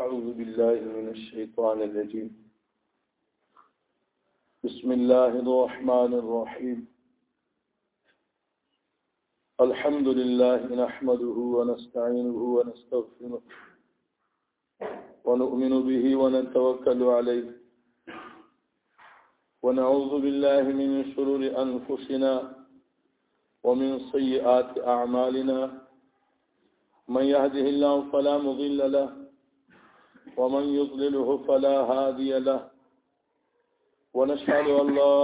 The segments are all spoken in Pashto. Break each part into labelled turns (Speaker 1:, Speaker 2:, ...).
Speaker 1: أعوذ بالله من الشيطان الرجيم بسم الله الرحمن الرحيم الحمد لله نحمده ونستعينه ونستغفره ونؤمن به ونتوكل عليه ونعوذ بالله من شرور أنفسنا ومن سيئات أعمالنا من يهده الله فلا مضل له ومن يضلله فلا هادي له ونشهد أن لا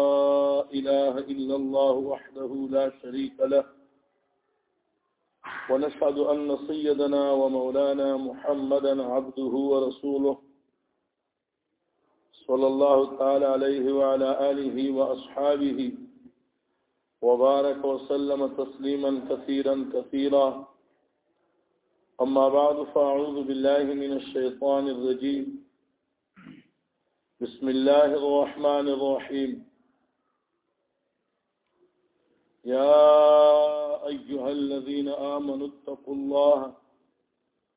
Speaker 1: إله إلا الله وحده لا شريك له ونشهد أن سيدنا ومولانا محمدا عبده ورسوله صلى الله تعالى عليه وعلى آله وأصحابه وبارك وسلم تسليما كثيرا كثيرا أما بعد فأعوذ بالله من الشيطان الرجيم بسم الله الرحمن الرحيم يا أيها الذين آمنوا اتقوا الله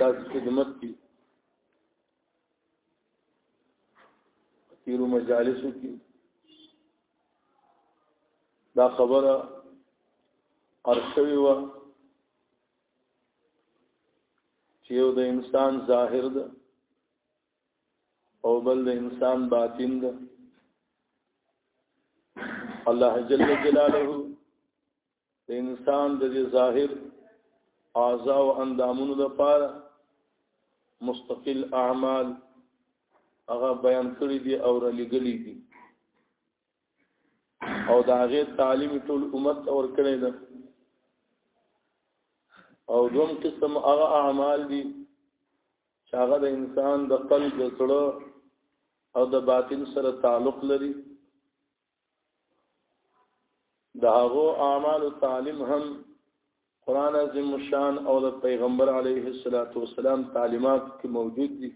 Speaker 1: دا خدمت دي تیرو مجالسو کې دا خبره ارشوي و چې یو د انسان ظاهر ده او بل د انسان باطن ده الله جل جلاله د انسان د ظاهر اعضاء او اندامونو لپاره مستقل اعمال هغه بیان کړی دي او را لګلی دي او دا غي تعلیم ټول امت اور کړی ده او دوم قسم هغه اعمال دي چې هغه د انسان د قلب د زړه او د باطن سره تعلق لري د هغه اعمال او تعلیم هم قران عظیم شان او د پیغمبر علیه الصلاۃ والسلام تعلیمات کې موجود دي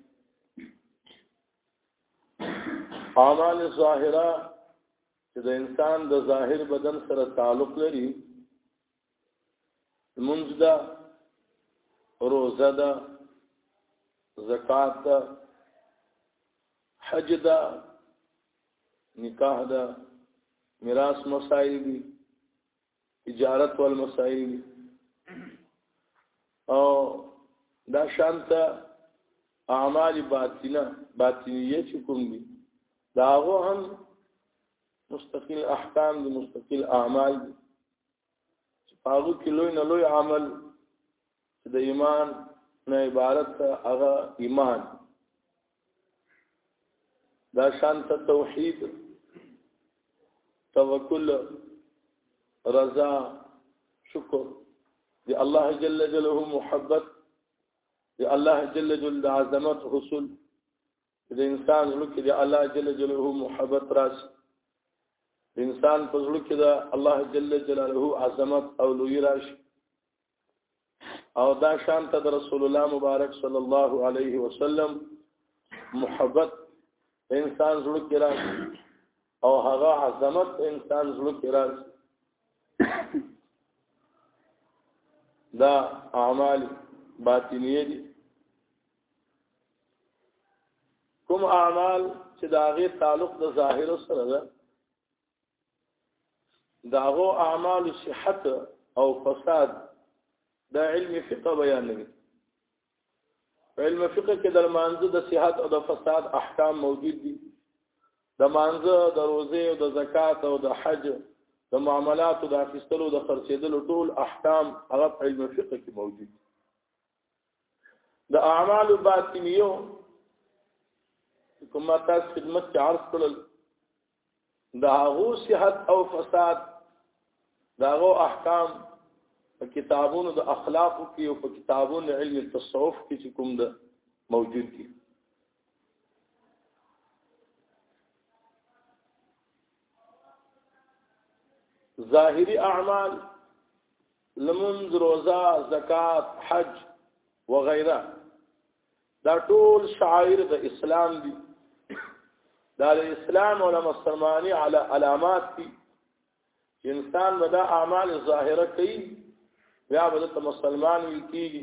Speaker 1: اعمال ظاهره چې د انسان د ظاهر بدن سره تعلق لري منځ ده روزه ده زکات ده حج ده نکاح ده میراث مسائل دي تجارت ول مسائل دي او دا شانت اعمال باطنه باطنیه چې کوم دي دا هغه هم مستقل احکام دي مستقل اعمال دي چې پاغو کې لوی نه لوی عمل د ایمان نه عبارت هغه ایمان دا شان ته توحید توکل رضا شکر دی الله جل جلاله محبت دی الله جل جلاله عظمت حصول چې د انسان زړه کې د الله جل جلاله محبت راشي د انسان په زړه کې دا الله جل جلاله عظمت او لوی راشي او دا شان ته د رسول الله مبارک صلی الله علیه وسلم محبت انسان زړه کې راشي او هغه عظمت انسان زړه کې راشي دا اعمال باطنیه دي کوم اعمال چې دا غي تعلق د ظاهر سره ده دا غو اعمال صحت او فساد دا علم فقه بیان لري علم فقه کې د مانزه د صحت او د فساد احکام موجود دي د مانزه د روزه او د زکات او د حج د معاملاتو د اخیستلو د خرڅېدلو ټول احکام هغه علم فقه کې موجود دي د اعمال باطنیو کوم تاسو خدمت کې عرض کړل دا هغه صحت او فساد دا هغه احکام په کتابونو د اخلاق کې او په کتابونو علم التصوف کې چې کوم ده موجود دي ظاهری اعمال لمونځ روزه زکات حج وغیره دا ټول شعائر د اسلام دي دا د اسلام او مسلمانۍ علی علامات دي انسان به دا اعمال ظاهره کوي بیا به د مسلمان ویل کیږي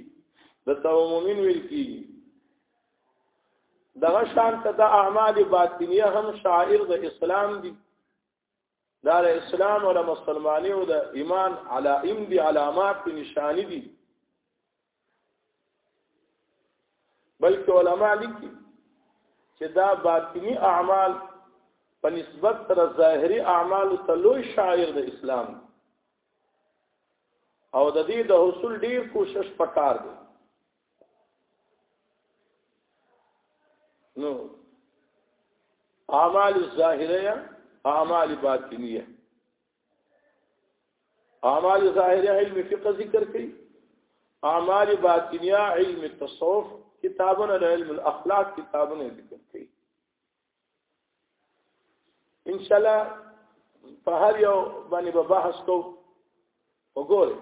Speaker 1: د تو مؤمن ویل کیږي دغه شان ته د اعمال باطنیه هم شاعر د اسلام دي دا د اسلام او د مسلمانۍ او د ایمان علائم دي علامات دي نشان دي بلکې علما لیکي چې دا باطنی اعمال په نسبت تر ظاهري اعمال ته لوی شاعر د اسلام او د دې د حصول ډیر کوشش پکار دی نو اعمال ظاهره اعمال باطنیه اعمال ظاهره علم فقه ذکر کړي اعمال باطنیه علم التصوف کتابونه علم الاخلاق کتابونه ذکر کړي ان شاء الله په هر یو باندې به بحث کو وګوره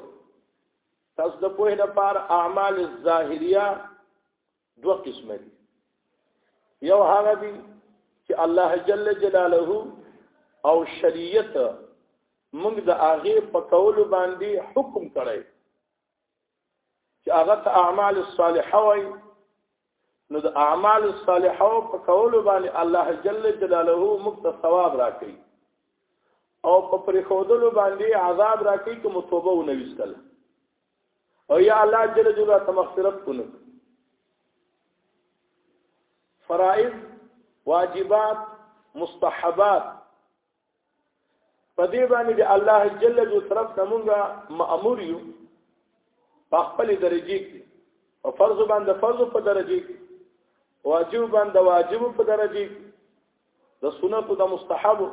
Speaker 1: تاسو د پوهې لپاره اعمال الظاهریه دوه قسمه دي یو هغه دي چې الله جل جلاله او شریعت موږ د هغه په کولو باندې حکم کړی چې هغه ته اعمال الصالحه وای نو د اعمال الصالحه په کولو باندې الله جل جلاله موږ ته ثواب راکړي او په پرې خودلو باندې عذاب راکړي کوم توبه و نه وستل او یا الله جل جلاله ته مغفرت کونه فرائض واجبات مستحبات په دې باندې د الله جل جلاله طرف ته مونږه مأمور یو په خپل درجه کې او فرض باندې فرض په درجه کې واجب باندې واجب په درجه کې د سنت او د مستحب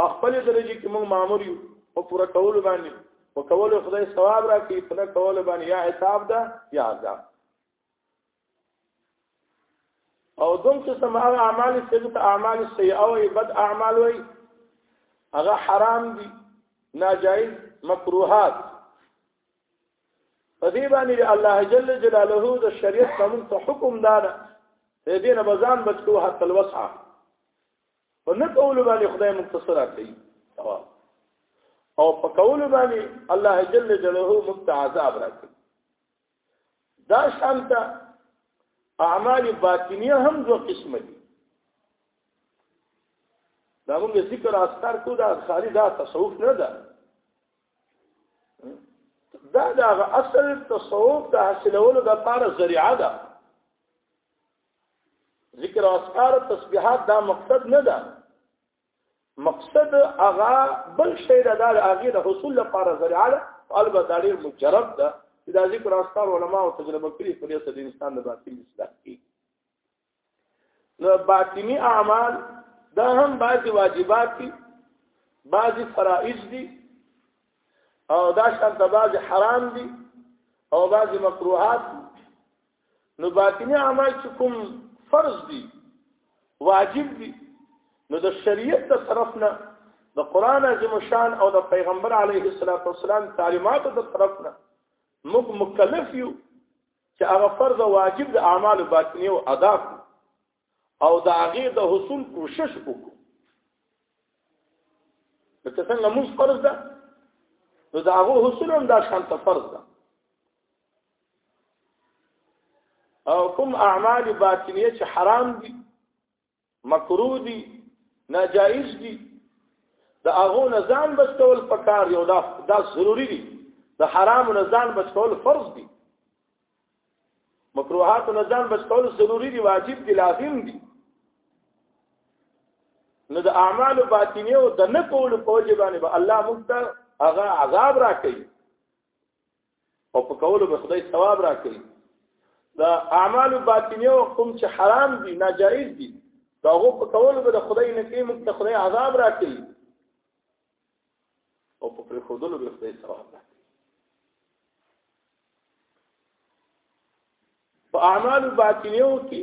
Speaker 1: په خپل درجه کې مونږ مأمور یو په پوره کول باندې په کول خدای ثواب راکړي په کول باندې یا حساب ده یا عذاب او دوم قسم هغه اعمال چې د اعمال سیئه او بد اعمال وي هغه حرام دي ناجائز مکروهات په دې باندې الله جل جلاله د شریعت قانون ته حکم دار دې دې نه بزان بچو حتی الوسع په نه کول باندې خدای مختصره کوي او په کول باندې الله جل جلاله متعذاب راکړي دا شانته اعمال باطنیه هم دوه قسم دي دا موږ ذکر اذکار کو دا خالي دا تصوف نه ده دا دا اصل تصوف د حاصلولو د لپاره ذریعہ ده ذکر اذکار تسبیحات دا مقصد نه ده مقصد هغه بل شی دا د هغه د حصول لپاره ذریعہ ده البته ډیر مجرب ده چې دا ذکر استار علما او تجربه کړي په دې سره د انسان د باطن اصلاح کوي نو باطنی اعمال دا هم بعضی واجبات دي بعضی فرائض دي او دا شانت بعضی حرام دي او بعضی مکروهات دي نو باطنی اعمال چې کوم فرض دي واجب دي نو د شریعت د طرف نه د قران عظیم شان او د پیغمبر علیه الصلاۃ والسلام تعلیماتو د طرف نه موږ مکلف یو چې هغه فرض او واجب د اعمال باطنی او ادا کړو او د هغه د حصول کوشش وکړو لکه څنګه موږ فرض ده نو د هغه حصول هم دا شان ته فرض ده او کوم اعمال باطنیه چې حرام دي مکروه دي ناجایز دي د هغه نظام بچول پکار یو دا دا ضروری دي د حرام نظام بچول فرض دي مکروهات نه ځان بچ کول ضروری دی واجب دی لازم دی نو د اعمال باطنی او د نه کول په وجه باندې به الله موږ ته هغه عذاب راکړي او په کول به خدای ثواب راکړي د اعمال باطنی او کوم چې حرام دي ناجایز دي دا هغه په کول به د خدای نه کې موږ ته خدای عذاب راکړي او په پرېښودلو به خدای ثواب راکړي په اعمال باطنیو کې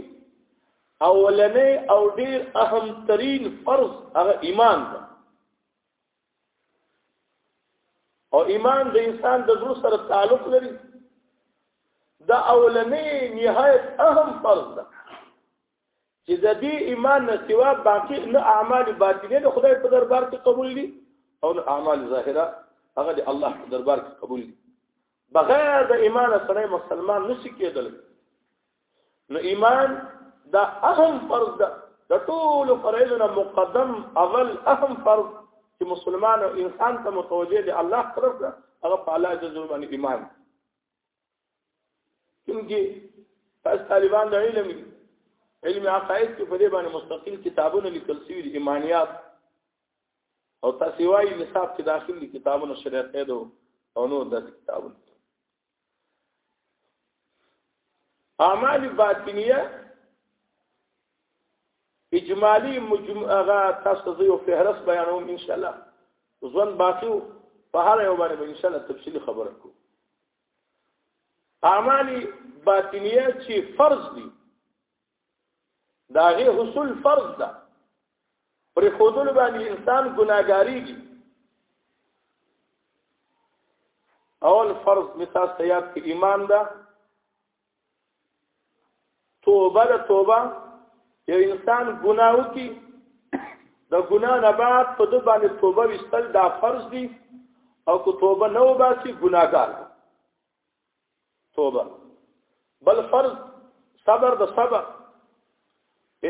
Speaker 1: اولنې او ډیر اهم ترين فرض هغه ایمان ده او ایمان د انسان د زړه سره تعلق لري دا اولنې نهایت اهم فرض ده چې د دې ایمان نه سوا باقی نه اعمال باطنه د خدای په دربار کې قبول دي او نه اعمال ظاهره هغه د الله په دربار کې قبول دي بغیر د ایمان سره مسلمان نشي کېدل نو ایمان دا اهم فرض ده د ټول فرایضو مقدم اول اهم فرض چې مسلمان او انسان ته متوجه دي الله طرف ده هغه په الله جل جلاله ایمان کومګي تاسو طالبان د علم علم عقاید کې په دې باندې مستقل کتابونه لیکل شوي دي ایمانیات او تاسو وايي نصاب کې داخل دي کتابونه شریعت قید او نو د کتابونه اعمال باطنیه اجمالی مجموع هغه تاسو ته یو فهرست بیانوم ان شاء الله ځوان باقیو په هر یو باندې ان شاء الله تفصیلی خبره کوم اعمال باطنیه چې فرض دي داغه حصول فرض ده پر خودل باندې انسان ګناګاری دي اول فرض مثال سیاد کې ایمان ده توبه د توبه یو انسان ګناه وکي د ګناه نه بعد په د باندې توبه وستل دا فرض دي او کو توبه نه وباسي ګناګار توبه بل فرض صبر د صبر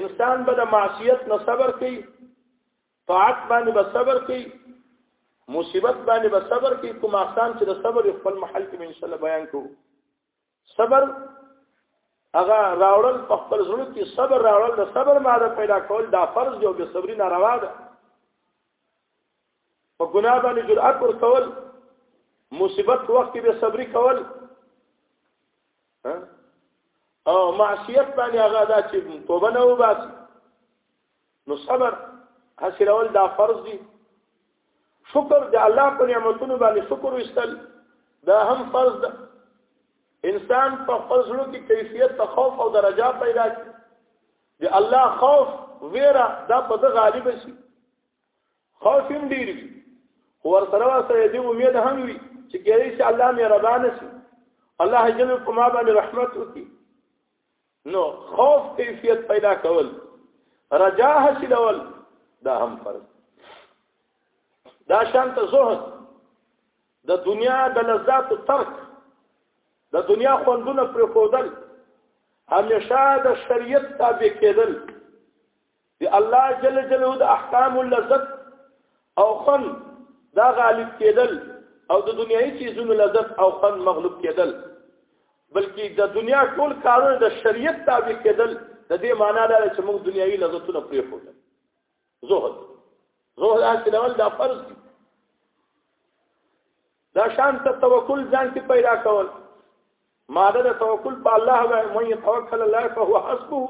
Speaker 1: انسان به د معصیت نه صبر کوي طاعت باندې به صبر کوي مصیبت باندې به صبر کوي کوم احسان چې د صبر خپل محل کې ان شاء الله بیان کوو صبر هغه راوړل په خپل زړه کې صبر راوړل د صبر ماده پیدا کول دا فرض دی او به صبري ناروا ده په ګناه باندې جرأت ور کول مصیبت وخت کې به صبري کول او معصیت باندې هغه دا چې توبه نه وباسي نو صبر حاصلول دا فرض دي شکر د الله په نعمتونو باندې شکر وستل دا هم فرض ده انسان په خپل ځلو کې کیفیت ته خوف او درجه پیدا کړي د الله خوف ویره دا په ده غالب شي خوف هم ډیر وي خو ورسره ورسره دې امید هم وي چې کېدای شي الله مې رضا نشي الله جل په ما باندې رحمت وکړي نو خوف کیفیت پیدا کول رجا حاصلول دا هم فرض دا شانت زهد د دنیا د لذات ترک د دنیا خوندونه پر خودل همیشه د شریعت تابع کېدل د الله جل جلاله د احکام لذت او خن دا غالب کېدل او د دنیایي چیزونو لذت او خن مغلوب کېدل بلکې د دنیا ټول کارونه د شریعت تابع کېدل د دې معنی دا چې موږ دنیایي لذتونه پرې خو زهد زهد حاصلول دا فرض دي دا شان ته توکل ځان کې پیدا کول ماده د توکل په الله وای مې توکل الله فهو حسبه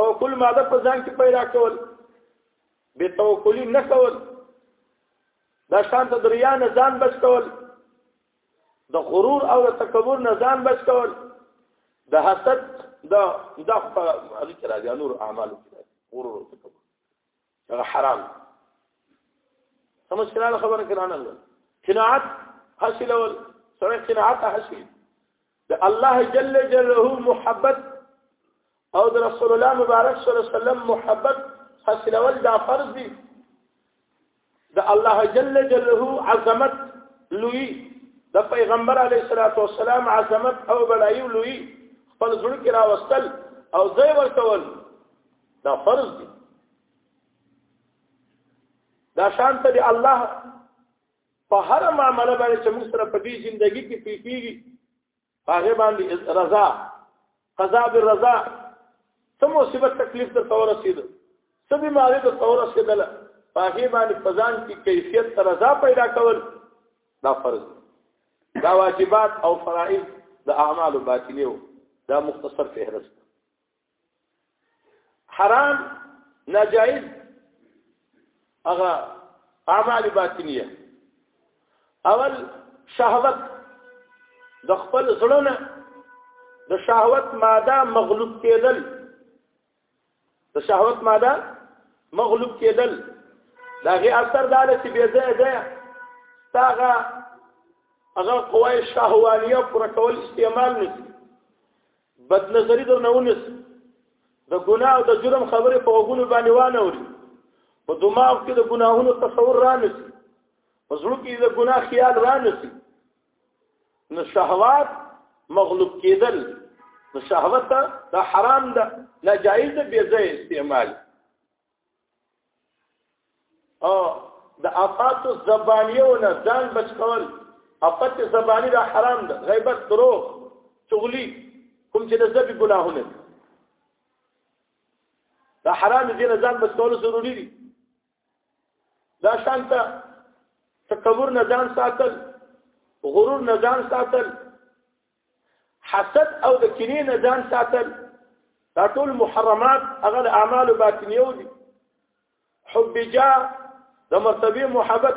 Speaker 1: توکل ماده په ځان کې پیدا کول به توکلی نه کول دا شان ته دریا نه ځان بچ کول د غرور او د تکبر نه ځان بچ کول د حسد د د راځي نور اعمال غرور او تکبر هغه حرام سمجھ کړه خبره کړه نه قناعت حاصل ول سره قناعت حاصل د الله جل جلاله محبت او د رسول الله مبارک صلی الله علیه وسلم محبت حاصل ول دا فرض دی د الله جل جلاله عظمت لوی د پیغمبر علی صلوات و سلام عظمت او بلایو لوی خپل ځړ کې راوستل او ځای ورته ول دا فرض دی دا شان ته دی الله په هر معاملې باندې چې موږ سره په دې ژوندۍ کې پیږي هغه باندې رضا قضا بالرضا څه مصیبت تکلیف ته تور رسید څه بیماری ته تور رسیدل هغه باندې فزان کی کیفیت ته رضا پیدا کول دا فرض دا واجبات او فرائض د اعمال باطنیو دا مختصر فهرست حرام ناجائز هغه اعمال باطنیه اول شهوت د خپل زړه د شهوت ماده مغلوب کېدل د شهوت ماده مغلوب کېدل دا غي اثر دا چې به زه ده تاغه هغه قوای شهوانیه پر کول استعمال نشي بد نظری درنه ونس د ګناه او د جرم خبرې په وګونو باندې وانه وري په دماغ کې د ګناهونو تصور رانسي په زړه کې د ګناه خیال رانسي نو شهوات مغلوب کېدل نو شهوت دا حرام ده ناجایز ده بې ځای استعمال او د افات الزبانیونه ځان بچ کول افات الزبانی دا حرام ده غیبت درو چغلی کوم چې د زبې ګناهونه دا حرام دي نه ځان بچ کول ضروری دي دا شانته تکبر نه ځان ساتل غرور نه ځان ساتل حسد او د کینې نه ځان ساتل دا ټول محرمات هغه د اعمال باطنیو دي حب جا د مرتبه محبت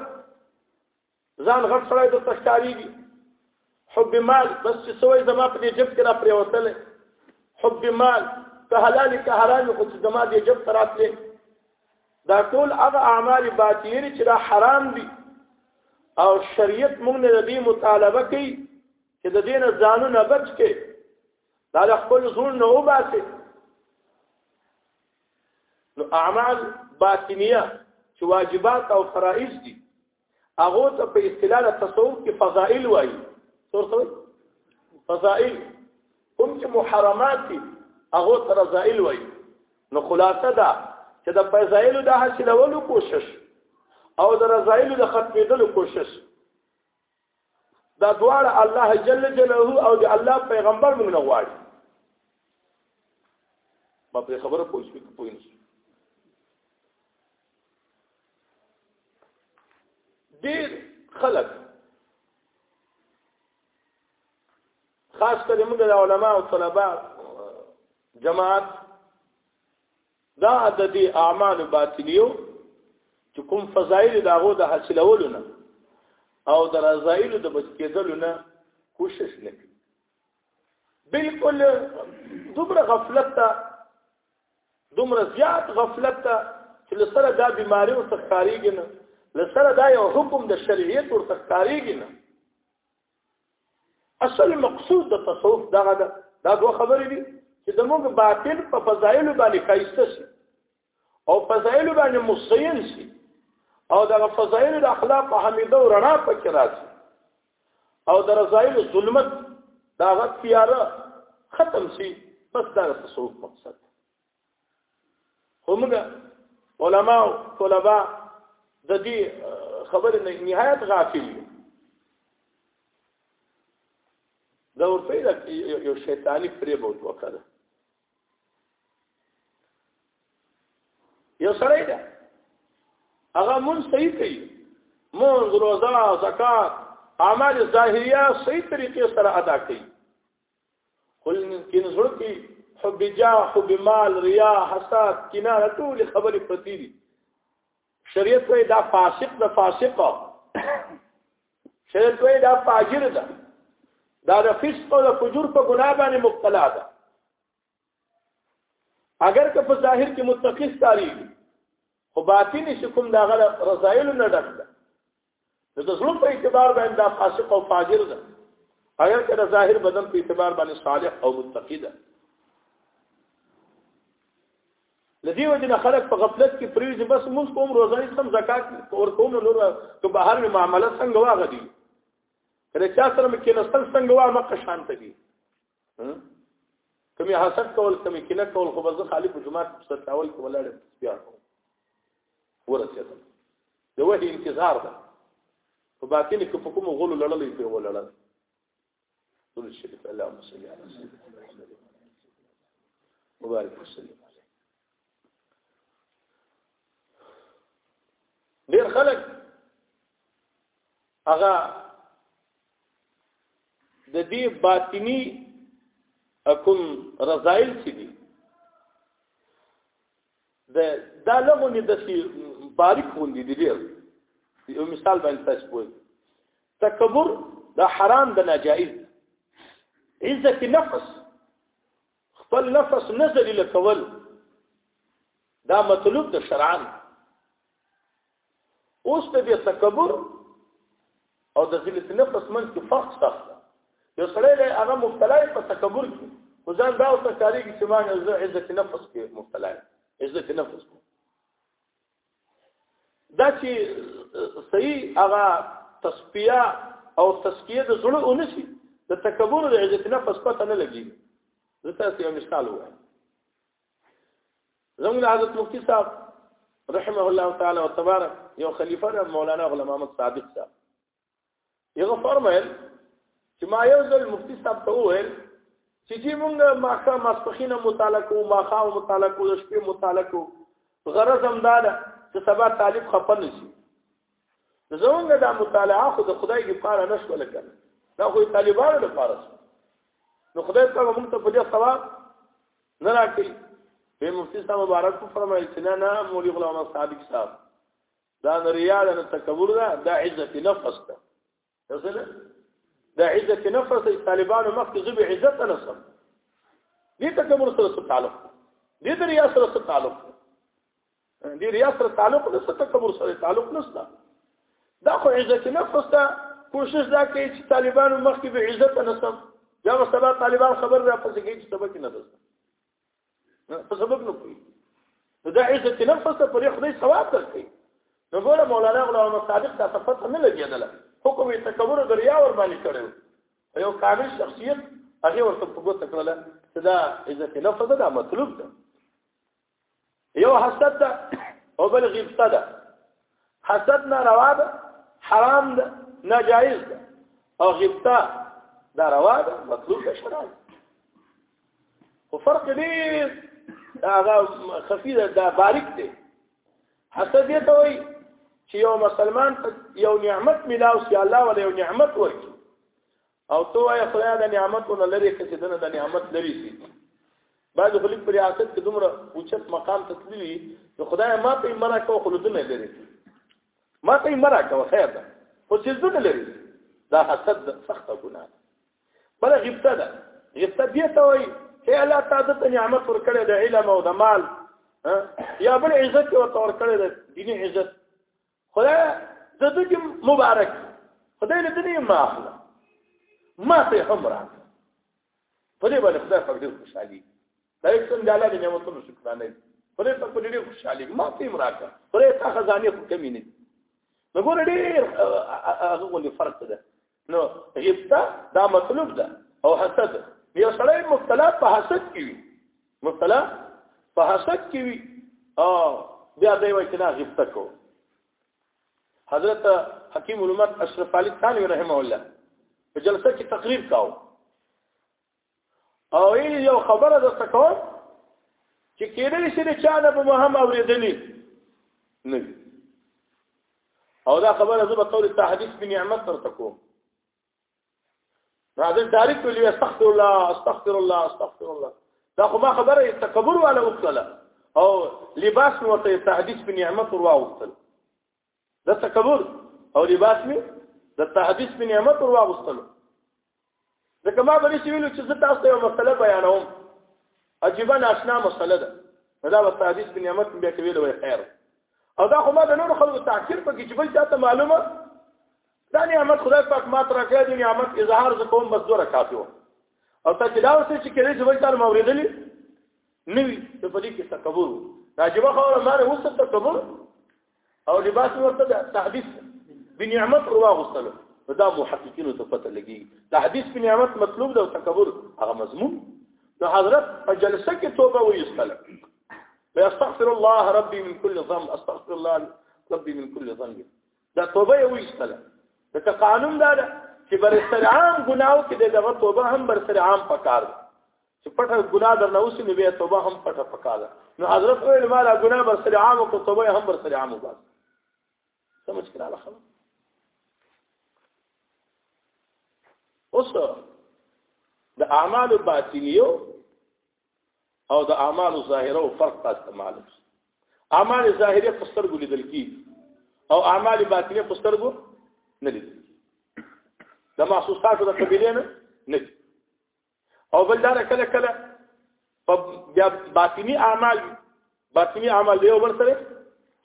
Speaker 1: ځان غټ سره د تخکاریږي حب مال بس چې سوې زما په دې جب کې را پریوتل حب مال که حلال که حرام خو چې زما دې جب تراتلې دا ټول هغه اعمال باطنی چې دا حرام دي او شریعت موږ نه دې مطالبه کوي چې د دین ځانونه بچ کې دا د خپل زړه نه وباسي نو اعمال باطنیه چې واجبات او فرائض دي هغه ته په اصطلاح تصوف کې فضائل وایي څورته فضائل کوم چې محرمات دي هغه ته رضائل وایي نو خلاصه ده چې د فضائل د حاصلولو کوشش او د رضائل د ختمېدلو کوشش دا دواړه الله جل جلاله او د الله پیغمبر موږ نه غواړي ما په خبره پوه شو کې پوه نشو ډیر خلک خاص کر موږ د علما او طلبه جماعت دا د دې اعمال باطنیو چې کوم فضایل دا غو د حاصلولو نه او د رضایل د بچ کېدلو نه کوشش نه کوي بالکل دومره غفلت ته دومره زیات غفلت ته چې لسره دا بیماری او تخکاریږي نه لسره دا یو حکم د شریعت او تخکاریږي نه اصل مقصود د تصوف دغه ده دا دوه خبرې دي چې د موږ باطن په فضایل باندې خایسته شي او فضایل باندې مزین شي او دغه فضایل د اخلاق حمیده او رڼا پکې راځي او د رضایل ظلمت دغه تیاره ختم شي بس دا تصوف مقصد همغه علما او طلبه د دې خبرې نه نهایت غافل دي دا ورته یو شیطانی فریب وکړه یو سره ده هغه مون صحیح کوي مون روزه زکات اعمال ظاهریه صحیح طریقې سره ادا کوي خل کې نزړ کې حب جاه حب مال ریا حسد کینه ټول خبرې پرتی دي شریعت وای دا فاسق د فاسق شریعت وای دا فاجر ده دا د فسق او د فجور په ګناه باندې مبتلا ده اگر که په ظاهر کې متقی ستاري خو باطن شي کوم دا غل رضایل نه ډک ده نو د ظلم په اعتبار باندې دا فاسق او فاجر ده اگر که د ظاهر بدن په اعتبار باندې صالح او متقی ده لدی وجه نه خلک په غفلت کې پریږ بس موږ کوم روزانه سم زکات ور کوم نور ته بهر می معاملات څنګه واغدي کله چا سره مې کې نسل څنګه وا مکه شانت دي کمی حسد کول کمی کینه کول خو بس خالی په جمعات په سر کاول کې ولاړ بیا کوم ورسېدل د وحي انتظار ده په باطن کې په کوم غول لړلې په ولړل ټول شي الله مسلمان مبارک وسلم ډیر خلک هغه د دې باطنی کوم رضایل چې دي د دا لغونې د شي باریک غوندې دي ډیر یو مثال باندې تاسو پوه تکبر دا حرام د ناجایز عزت نفس خپل نفس نه ذلیل کول دا مطلوب د شرعن اوس ته د تکبر او د ذلت نفس منځ کې فرق شته یو سړی له هغه مبتلا په تکبر کې خو ځان دا او تکاریږي چې ما نه عزت نفس کې مبتلا عزت نفس کو دا چې صحیح هغه تصفیه او تسکیه د زړه اونسي د تکبر د عزت نفس پته نه لګي زه تاسو یو مثال وایم زموږ حضرت مفتی صاحب رحمه الله تعالی او تبارک یو خلیفہ د مولانا غلام محمد صادق صاحب یغه فرمایل چې ما یو ځل مفتی صاحب ته وویل چې چې مونږ ماخه ماسپخینه مطالعه کوو ماخه مطالعه کوو د شپې مطالعه کوو غرض هم دا ده چې سبا طالب خپل نشي زمونږ دا مطالعه خو د خدای لپاره نشو لکه دا خو طالبانو لپاره نو خدای تعالی موږ ته په دې ثواب نه راکړي په مفتی صاحب مبارک فرمایي چې نه نه مولوی غلام صادق صاحب دا نه ریا ده نه تکبر ده دا عزت نفس ده تصل دا عزت نفس طالبانو مخ کې زبې عزت نفس دې تکبر سره څه تعلق دې د ریا سره څه تعلق دې ریا سره تعلق نه څه تکبر سره تعلق نشته دا خو عزت نفس ده کوشش دا کوي چې طالبانو مخ کې به عزت نفس دا مثلا طالبان خبر را پسې کوي چې سبق نه ده په سبب نه کوي نو دا عزت نفس ته پر خدای ثواب درکړي نو ګوره مولانا غلام صادق دا صفت نه لګیدله حکم یې تکبر او دریا ور باندې کړو یو کامل شخصیت هغه ورته په ګوت کړله چې دا عزت نفس دا مطلوب ده یو حسد ده او بل غیبته ده حسد نه روا ده حرام ده ناجایز ده او غیبته دا روا ده مطلوب ده شرع خو فرق ډیر هغه خفي ده دا باریک دی حسد یې ته وایي چې یو مسلمان یو نعمت ملاو سي الله ولا یو نعمت ورکړي او تو وای خدای د نعمتونو لري کړي دنه د نعمت لري شي بعض خلک پر ریاست کې دومره اوچت مقام ته تللی نو خدای ما ته مرا کو خلودونه لري ما ته مرا کو خیر ده خو چې زونه لري دا حسد سخته ګناه بل غیبته ده غیبته دې ته وای چې الله تعالی ته نعمت ورکړي د علم او د مال یا بل عزت ورته ورکړي د دیني عزت خدای د دې مبارک خدای له دې ما اخلا ما ته هم راکړه په دې باندې خدای په ډېر خوشحالي دا یو څنګه الله دې نعمتونو شکرانه په دې په ډېر خوشحالي ما ته هم راکړه په دې تا خزانه خو کمی نه نو ګور ډېر هغه ولې فرق ده نو غبطه دا مطلوب ده او حسد یو سړی مبتلا په حسد کې وي مبتلا په حسد کې وي او بیا دی وایي چې نه غبطه کو حضرت حکیم علمت اشرف علی ثانوی رحمه الله په جلسه کې تقریر کاو او ای یو خبره د سکو چې کېدې شي چې چا نه به مهم اوریدلې نه او دا خبره زه به تول تحديث بن نعمت تر تکو راځي ډایرکټ ویلی استغفر الله استغفر الله استغفر الله دا خو ما خبره تکبر ولا وکړه او لباس ورته تحديث بن نعمت وروا وکړه د تکبر او لباس می د تحدیث په نعمت ور واغستلو ځکه ما به نشي ویلو چې زه تاسو ته یو مسله بیانوم عجیبه ناشنا مسله ده دا به تحدیث په نعمت بیا کوي له خیر او دا خو ما د نور خلکو تاثیر په کې چې بل چاته معلومه دا نعمت خدای پاک ما تر کړی دی نعمت اظهار ز کوم بس دوه رکعات وو او ته چې دا اوس چې کړي چې بل چاته موریدلی نوی ته په دې کې تکبر راجبه خو ما نه وسه تکبر او لباس ورته د تحديث بنعمت روا غسل دا محققینو ته پته لګي تحديث بنعمت مطلوب ده تکبر هغه مضمون نو حضرت په جلسه کې توبه ویستل استغفر الله ربي من كل ذنب استغفر الله ربي من كل ذنب دا توبه ویستل دا قانون دا ده چې بر سر عام ګناو کې دغه توبه هم بر سر عام پکار چې پټه ګناه درنه اوسې نو بیا توبه هم پټه پکاله نو حضرت ویل ما لا ګناه بر سره عام کو توبه هم بر سره عام وباس سمجھ کړه له خبر اوس د اعمال باطنیو او د اعمال ظاهرو فرق تاسو معلوم اعمال ظاهره په سترګو لیدل کی او اعمال باطنیه په سترګو نه لیدل د محسوساتو د قبیله نه نه او بل دا کله کله په بیا باطنی اعمال باطنی اعمال یو بل سره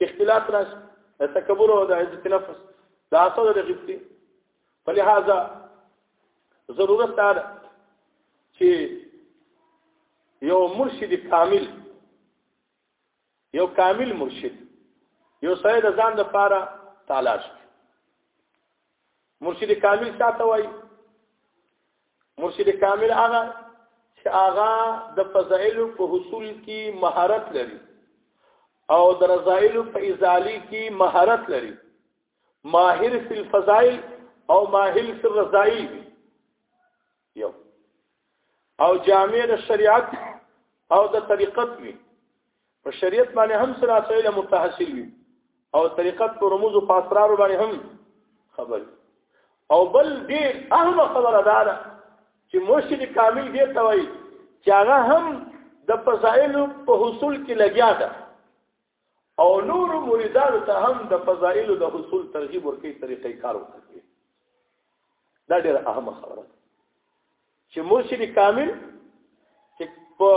Speaker 1: اختلاط راشي تکبر او د عزت نفس دا اصل د غیبتی فلهذا ضرورت دا ده چې یو مرشد کامل یو کامل مرشد یو سره د ځان د پاره تلاش مرشد کامل ساته وای مرشد کامل هغه چې هغه د فضائل په حصول کې مهارت لري او د رضائل په ازالی کې مهارت لري ماهر فی الفضائل او ماهر فی الرضائل یو او جامع د شریعت او د طریقت وي په شریعت باندې هم سره سره متحصل وي او طریقت پر رموز او اسرار باندې هم خبر او بل دې اهم خبره ده چې مرشد کامل دې توي چې هغه هم د فضائل په حصول کې لګیا ده او نور مریدانو ته هم د فضایلو د حصول ترغیب ورکړي طریقې کار وکړي دا ډېر اهمه خبره ده چې مرشد کامل چې په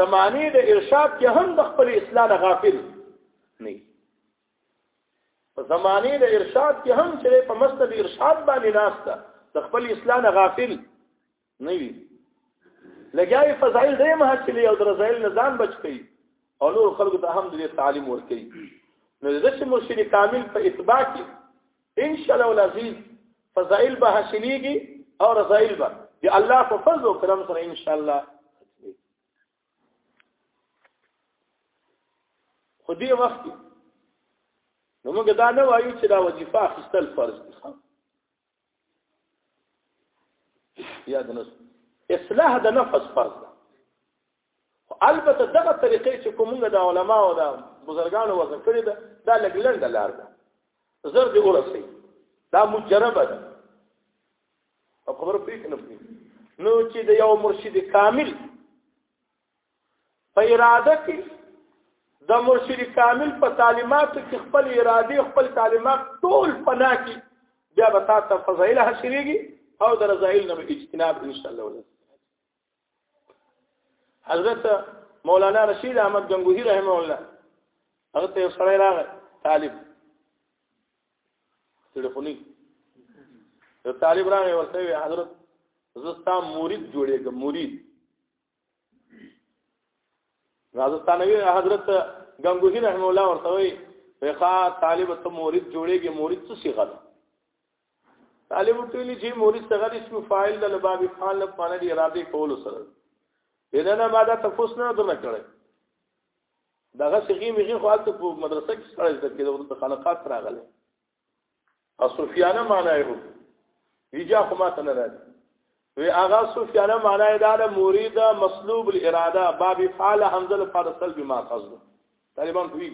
Speaker 1: زمانه د ارشاد کې هم د خپل اسلام غافل نه په زمانه د ارشاد کې هم چې په مسند ارشاد باندې ناشته د خپل اسلام غافل نه وي لګیاوي فضایل دې محاصلې او درزایل نظام بچ کړي او نور خلکو ته هم دې تعلیم ورکړي نو د دې مرشد کامل په اتباع کې ان شاء الله العزیز فضایل به حاصلېږي او رضایل به د الله په فضل او کرم سره ان شاء الله خو دې وخت نو موږ دا نه وایو چې دا وظیفه اخیستل فرض دي یا د نس اصلاح د نفس فرض ده البته دغه طریقې چې کومه د علما او د بزرګانو وځ کړی ده دا لګلند لار ده زر دې ورسي دا مجربه ده خبر پېښ نه پېښ نو چې د یو مرشد کامل په اراده کې د مرشد کامل په تعلیماتو کې خپل اراده خپل تعلیمات ټول پنا کی بیا به تاسو فضایل حاصلېږي او د رضایل نه اجتناب ان شاء الله ولې حضرت مولانا رشید احمد جنگوهی رحمه الله هغه ته سره راغی طالب تلفونی یو طالب راغی ورته حضرت زستا مرید جوړېږم مرید راځستانوی حضرت غنگوهی رحم الله ورته وی ښا طالب ته مورید جوړیږي مورید څه صيغه ده طالب ته ویلي چې مورید څنګه د اسم فاعل د لباب فعل په معنی دی اراده کول سره دنه ما دا تفوس نه درنه کړی دغه صيغه میږي خو حالت په مدرسه کې سره زده کېده د خلقات راغله اصوفیانه معنا یې وکړه ایجا خو ماته نه راځي وی هغه صوفیانه معنا یې دا د مرید مسلوب الاراده باب فعل حمزه لپاره سلب ما قصد طالبان کوي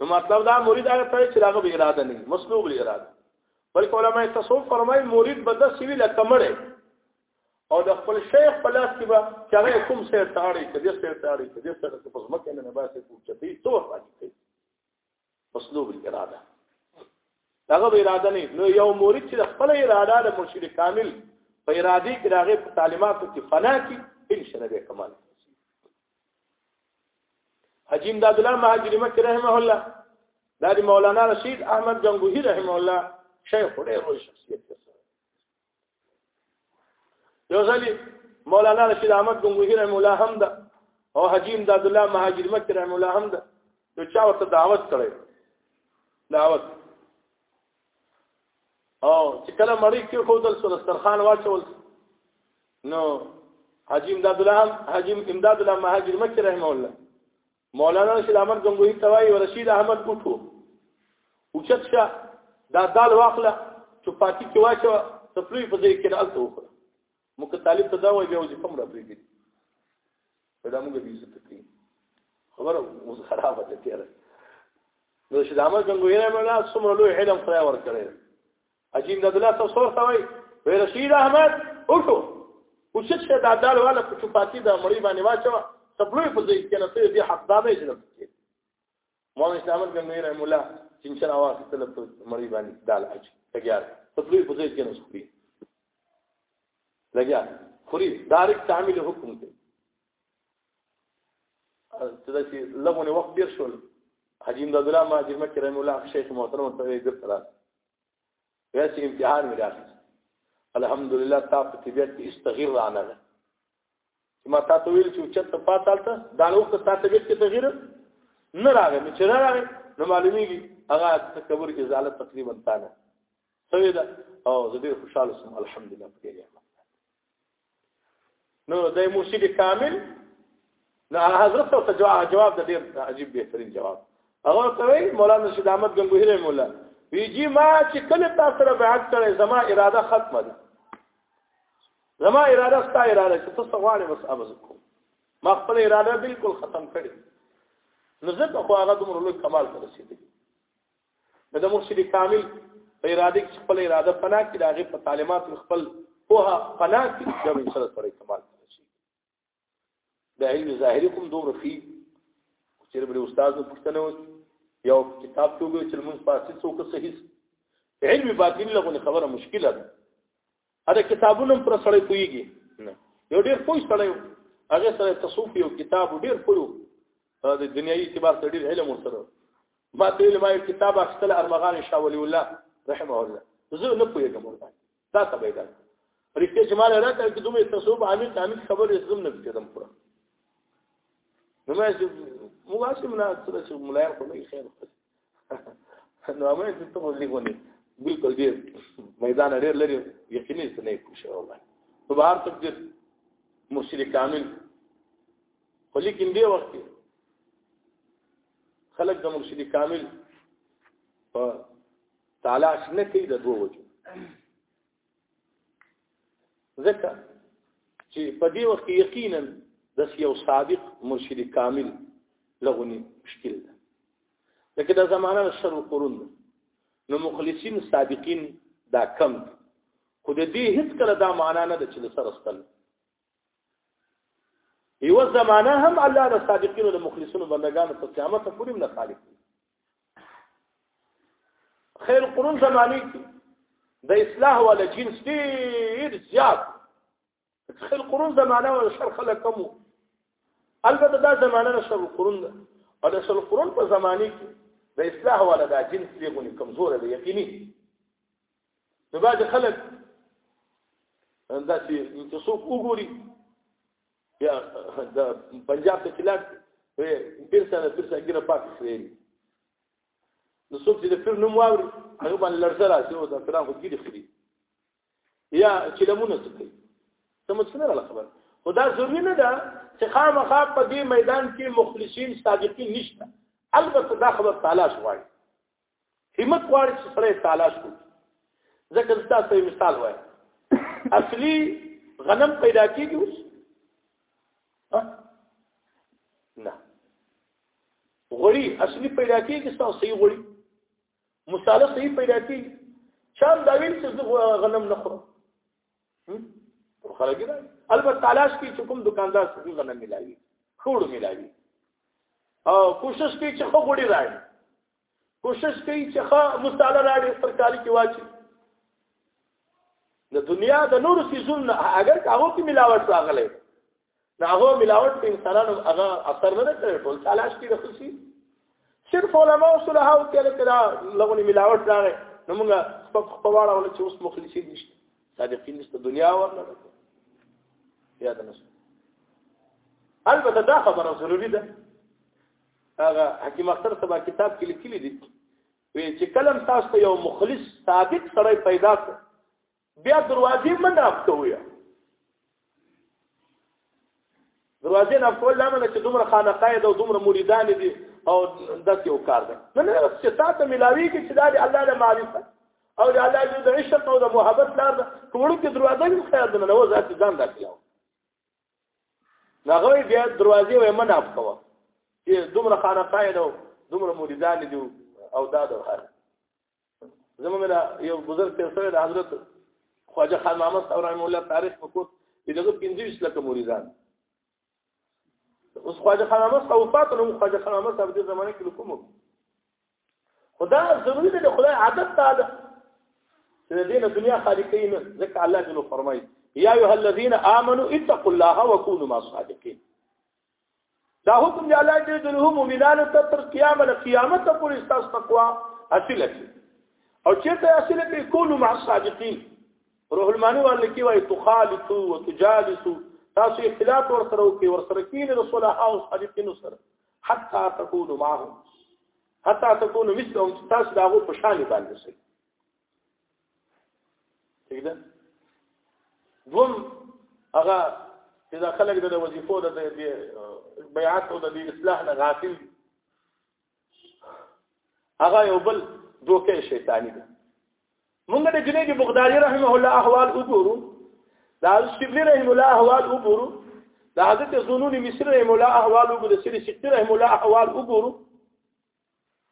Speaker 1: نو مطلب دا مرید هغه ته چې هغه به اراده نه مسلوب الاراده بلکې علماء تصوف فرمایي مرید به د سوي لکه مړې او د خپل شیخ په لاس کې به چې هغه کوم سیر تاړي چې دې سیر تاړي چې دې سره په ځمکه نه باسي کوم چې ته تو راځي مسلوب الاراده دغه اراده نه نو یو مرید چې خپل اراده د مرشد کامل په ارادي کې راغې په تعلیماتو کې فنا کې ان شاء الله به کمال حجی امداد الله مهاجری مکه رحمه الله دا دی مولانا رشید احمد جنگوهی رحمه الله شیخ ډېر لوی شخصیت دی یو ځلی مولانا رشید احمد ګنگوهی رحم الله هم ده او حجی امداد الله مهاجر مکه رحم الله هم ده یو چا ورته دعوت کړی دعوت او چې کله مړی کې خو دل سره سترخان واچول نو حجی امداد الله هم حجی امداد الله مهاجر مکه رحم الله مولانا رشید احمد غنگوهی توای او رشید احمد کوټو اوچت شه دا دال واخله چې پاتې کې واچو تفریح په ځای کې راځه وکړه موږ طالب ته دا وایي بیا وځي کوم را پریږدي دا موږ به عزت کوي خبره موږ خرابه ده تیاره نو شدامه څنګه یې نه مولا څومره لوی علم خدای ورکړي عجیب د الله سره سور سوي وی رشید احمد اوټو او چې څه د دال والا په چوپاتی د مړی باندې واچو سپلوې په ځای کې نه ته دې حق دا نه جنب کې مولانا اسلام بن میر رحم الله چې چې اواز ته له مړی باندې دال اچ تګیار سپلوې په ځای کې نه سپلوې لګیا خوري دارک تعامل حکم دی ته دا چې لغونه وخت ډیر شول حجیم د الله ما جرمه کریم الله شیخ محترم ته یې ګرځلا ویسې امتحان مې راخیست الحمدلله تا په طبیعت کې استغیر رانه ده چې ما تا ته ویل چې چېرته پاتالته دا وخت تا طبیعت کې تغیر نه راغی چې راغی نو معلومیږي هغه تکبر ازاله تقریبا تانه سوي ده او زه ډیر خوشاله سم الحمدلله په دې نعمت نو د مرشد کامل نو حضرت ته جواب جواب د ډیر عجیب بهترین جواب هغه ته وی مولانا رشید احمد ګنگوهی رحم الله ویجی ما چې کله تاسو سره بیعت کړې زما اراده ختمه ده زما اراده ستا اراده چې تاسو غواړئ بس امز کوم ما خپل اراده بالکل ختم کړې نو زه خو هغه دومره لوی کمال ته رسیدلی نو د مرشد کامل په اراده کې خپل اراده فنا کې داغه په تعلیمات خپل پوها فنا کې د مسلط پر استعمال شي د علم ظاهري کوم دوه رفي چې بل استاد نو پښتنه و یو کتاب ټوګو چې موږ پاتې څوک صحیح علم باطن له خبره مشکله ده دا کتابونه پر سړی پويږي نه یو ډیر پوي سړی هغه سره تصوف یو کتاب ډیر پوي د دنیوي اعتبار سره ډیر علم ورسره ما ته علم یو کتاب اخستل ارمغان شاه ولی الله رحمه الله زه نه پويږم ورته دا څه به دا رښتیا چې مال راته کې دومره تصوف عامل عامل خبر یې زم نه کېدم پر نو ما چې موږ چې ملا سره چې ملایم خو نه خیر خو نو هغه چې ته مولي غوني بالکل دې میدان ډېر لري یقیني څه نه کوشه والله په بهر تک دې مرشد کامل خو لیکن دې وخت خلک د مرشد کامل په تلاش نه کوي د دوه وجو ځکه چې په دې وخت کې یقینا د یو صادق مرشد کامل لغونی مشکل ده لکه دا زمانه شر قرون ده نو مخلصین صادقین دا کم خو د دې هیڅ کله دا معنا نه ده چې سره ستل یو زمانہ هم الله د صادقینو د مخلصینو بندگانو په قیامت پورې هم نه خالی کوي خیر قرون زمانی کې د اصلاح ولا جنس ډیر زیات خیر قرون زمانہ او شر خلک کم البته دا زمانہ د شر قرون ده او د شر قرون په زمانی کې د اصلاح ولا د جنس لګونی کمزور دی یقیني نو بعض خلک انداسي چې څوک وګوري یا د پنجاب ته چلاک وي پیر سره پیر سره ګره پاک شوی نو څوک چې د پیر نوم واوري هغه باندې لړزه راځي او دا فلان خو ګیره خري یا چې لمونه څه کوي سمجھ نه راغله خبر خدا ضروری نه ده چې خامخا په دې میدان کې مخلصین صادقین نشته البته دا خبر تعالی شوای همت غواړي چې سره تلاش کو ځکه زه تاسو یو مثال وایم اصلي غنم پیدا کیږي اوس نه غوړي اصلي پیدا کیږي تاسو صحیح غوړي مصالح صحیح پیدا کیږي چام دا ویل چې غنم نه خورم خلګی دا البته تلاش کی چې کوم دکاندار څه غنم ملاوي خور ملاوي او کوشش کی چې خو غوړي راځي کوشش کوي چې ښه مصالحه راړي پر کالی کې واچي د دنیا د نورو سيزونو اگر هغه کې ملاوت راغله نه هغه ملاوت په انسانانو هغه اثر نه کوي ټول تلاش کې رخصي صرف علماء صلح او کله کله لغونی ملاوت راغی نو موږ په خپلواړه ول چې اوس مخلصین نشته صادقین نشته دنیا ورنه یاد نه البته دا خبره ضروری ده هغه حکیم اختر سبا کتاب کې لیکلي دي وی چې کلم تاسو ته یو مخلص صادق سره پیدا کړ بیا دروازې من راپته ویا دروازې نه کول لامل چې دومره خانقاه ده او دومره مریدان دي او داسې یو کار ده نه نه چې تاسو ملاوي کې چې دا دی الله له معرفت او د الله د عشق او د محبت لار ده کوړو کې دروازه یې خیر ده نو ذات ځان راځي نغوی بیا دروازې وې مناف کوه چې دومره خانقاه نو دومره مریدان دي او دا د هر زمونږ یو بزرګ تیر سره د حضرت خواجه خان محمد ابراهیم الله تاریخ وکړ چې دغه 25 لک مریدان اوس خواجه خان محمد او فاطمه خواجه خان محمد په دې زمانه کې کوم خدا ضروري دی خدای عادت تا ده چې دینه دنیا خالقین ځکه الله جل فرمایي یا ایه الذین آمنو اتقوا الله وکونوا مع الصادقین دا حکم دی الله جل جلاله مؤمنانو ته تر قیامت قیامت پورې تاسو تقوا حاصل کړئ او چې ته حاصل کړئ کونوا مع الصادقین روح المانی والے کی وای تخالطو وتجالسو تاسو اختلاف ور سره وکي ور سره کین رسول الله او صادقین سره حتا تكون معهم حتا تكون مثلهم تاسو دا غو په شان باندې شي څنګه دوم هغه چې دا خلک د وظیفو د بیعت او د اصلاح نه غافل هغه یو بل دوکه شیطانی ده موږ د جنید بغدادي رحمه الله احوال وګورو دا شبلی رحمه الله احوال وګورو دا حضرت زنون مصر رحمه الله احوال وګورو د سری شکتی رحمه الله احوال وګورو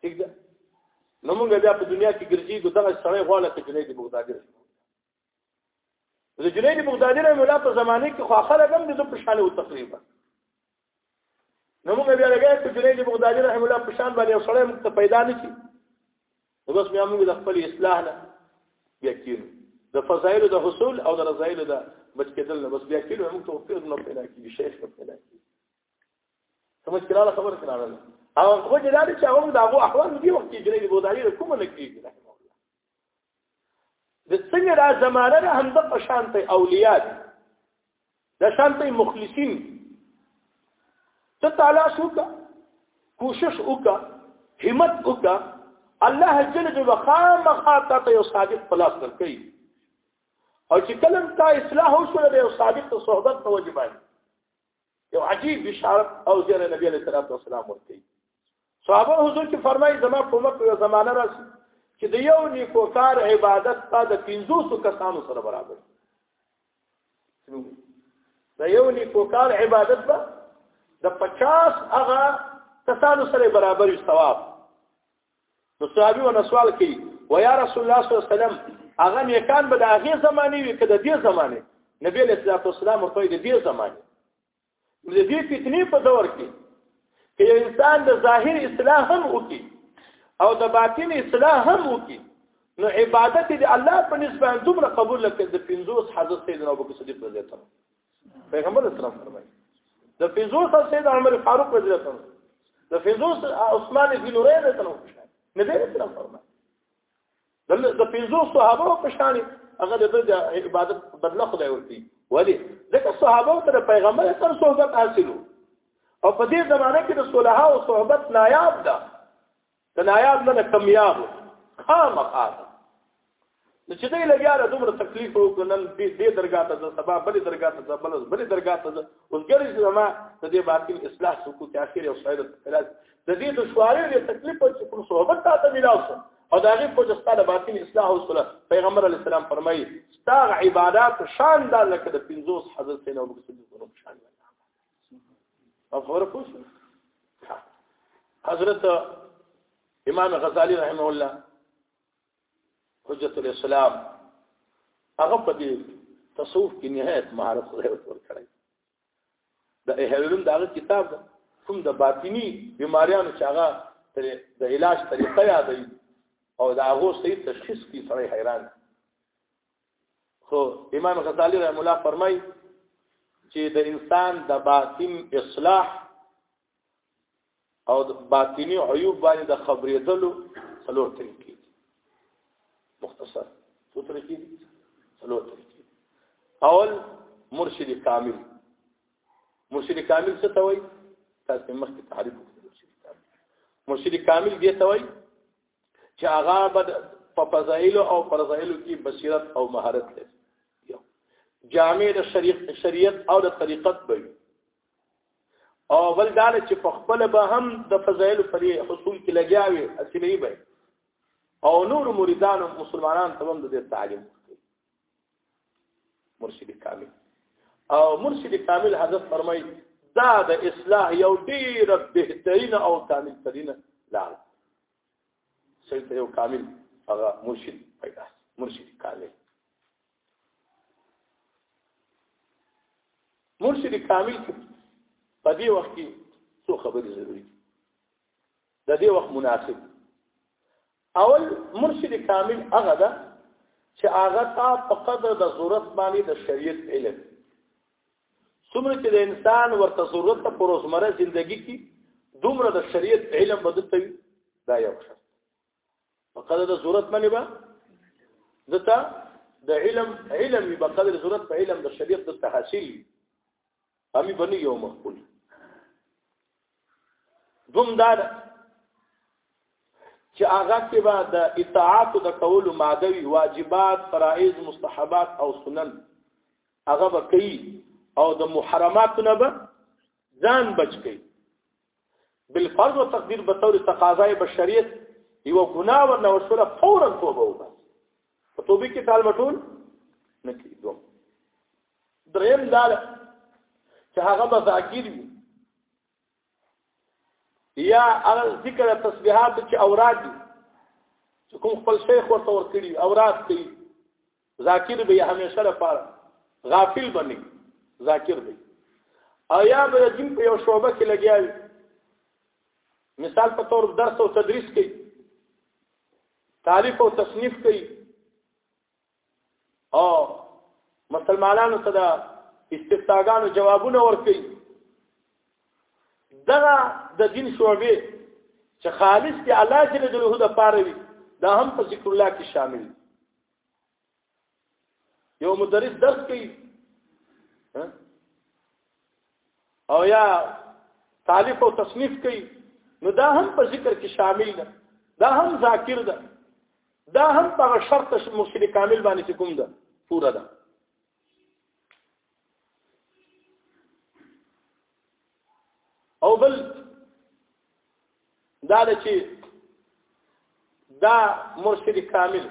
Speaker 1: ٹھیک ده نو موږ بیا په دنیا کې ګرځي دغه سړی غواړي چې جنید بغدادي د جنید بغدادي رحمه الله په زمانه کې خو خلک هم د په شان او تقریبا نو موږ بیا لګای په جنید بغدادي رحم الله په شان باندې سره موږ ته پیدا نشي نو بس بیا موږ د خپل اصلاح نه بیا کینو د فضایل د حصول او د رضایل د بچ کېدل نه بس بیا کینو موږ ته په نو پیدا کیږي شیخ په پیدا کیږي سمجھ کړه خبر کړه او خو جلال چې هغه د هغه احوال دی وخت کې جنید بغدادي کومه نه کیږي د څنګه دا زمانه ده هم د پشانت اولیاء دي د شانت مخلصین ته تعالی شوکا کوشش وکا همت وکا الله جل جلاله خامخا ته یو صادق پلاس ورکړي او چې کلم تا اصلاح وشو د یو صادق صحبت ته وجبای یو عجیب بشارت او زیر نبی علیہ الصلوۃ والسلام ورته صحابه حضور کې فرمایي زما په مکه یو زمانہ راشي چې د یو نیکوکار عبادت تا د 500 کسانو سره برابر د یو نیکوکار عبادت به د 50 هغه کسانو سره برابر ثواب نو صحابي ونه سوال کوي و یا رسول الله صلی الله علیه وسلم هغه نیکان به د هغه زمانه وي کده دې زمانه نبی له صلوات والسلام په دې زمانه د دې فتنې په دور کې چې انسان د ظاهر اصلاح هم وکي او د باطن اصلاح هم وکي نو عبادت دې الله په نسبت دومره قبول کړي د 50 حضرت سیدنا ابوبکر صدیق رضی الله عنه پیغمبر اسلام فرمایي د فیضو سره سید عمر فاروق رضی الله عنه د فیضو عثمان بن نورین رضی الله عنه نبی رسول الله فرمایي د فیضو صحابه په شان هغه د عبادت بدله خدای ورتي ولی ځکه صحابه ته د پیغمبر سره صحبت حاصلو او په دې زمانه کې د صلحا او صحبت نایاب ده د نایاب نه کمیاب خام خاص نو چې دې لګیا له دومره تکلیف وکړل دې درګه ته ځه سبا بلې درګه ته ځه بل بلې درګه ته ځه اوس ګرځي زما د دې باطل اصلاح سکو ته اخر او سایره خلاص د دې د شوارې د تکلیف په چې کوم صحبت تا ته ملاو شو او دا غي په جستا د باطل اصلاح او سره پیغمبر علی السلام فرمایي ستاغ عبادت شان دا لکه د 50 حضرت سینه او بکسد شان او خبره پوه شو حضرت امام غزالی رحمه الله حجت الاسلام هغه په دې تصوف کې نهایت مهارت خدای ورکړ کړی د اهلون دغه کتاب ده کوم د باطینی بیماریانو چې هغه د علاج طریقه یادوي او د هغه صحیح تشخیص کی سره حیران خو امام غزالی رحم الله فرمای چې د انسان د باطن اصلاح او باطنی عیوب باندې د خبرېدلو څلور طریقې مختصر څو طریقې څلور طریقې اول مرشد کامل مرشد کامل څه ته وایي تاسو مخکې تعریف وکړئ مرشد کامل دې ته وایي چې هغه بد په فضایل او فرضایل کې بصیرت او مهارت لري یو جامع د شریعت شریعت او د طریقت به او بل دا چې په خپل به هم د فضایل پر حصول کې لګیاوي اصلي به او نور مریدان او مسلمانان تمام د تعلیم مرشد کامل او مرشد کامل حضرت فرمای دا د اصلاح یو ډیر بهترین او کامل ترین لار سید یو کامل هغه مرشد پیدا مرشد کامل مرشد کامل په دې وخت کې څو خبرې ضروري دي د دې وخت مناسب اول مرشد کامل هغه ده چې هغه تا په قدر د ضرورت باندې د شریعت علم څومره چې د انسان ورته ضرورت ته پر روزمره ژوندۍ کې دومره د شریعت علم بدته وي دا یو شرط په قدر د ضرورت باندې با دته د علم علم په قدر ضرورت په علم د شریعت د تحصیل همی بنی یو مقبول دوم دا چې هغه کې به د اطاعت د کولو ماده وی واجبات فرایض مستحبات او سنن هغه به کوي او د محرمات نه به ځان بچ کوي بالفرض او تقدیر به تور تقاضای بشریت یو ګناه ورنه وسره فورا توبه وباسي په توبې کې ټال مټول نه کیدو دریم دا ده چې هغه به ذاکر وي یا هغه ذکر تسبیحات چې اوراد دي چې کوم خپل شیخ ورته ورکړي اوراد کوي ذاکر به همیشه لپاره غافل بني ذاکر به او یا به جن په یو شوبه کې لګیا وي مثال په تور درس او تدریس کوي تعریف او تصنیف کوي او مسلمانانو ته دا استفتاګانو جوابونه ورکړي دغه د دین شعبې چې خالص دی الله جل جلاله د پاره وي دا هم په ذکر الله کې شامل یو مدرس درس کوي او یا تالیف او تصنیف کوي نو دا هم په ذکر کې شامل ده دا هم ذاکر ده دا هم په شرط مفسد کامل باندې چې کوم ده پورا ده او بل دا ده چې دا مرشد کامل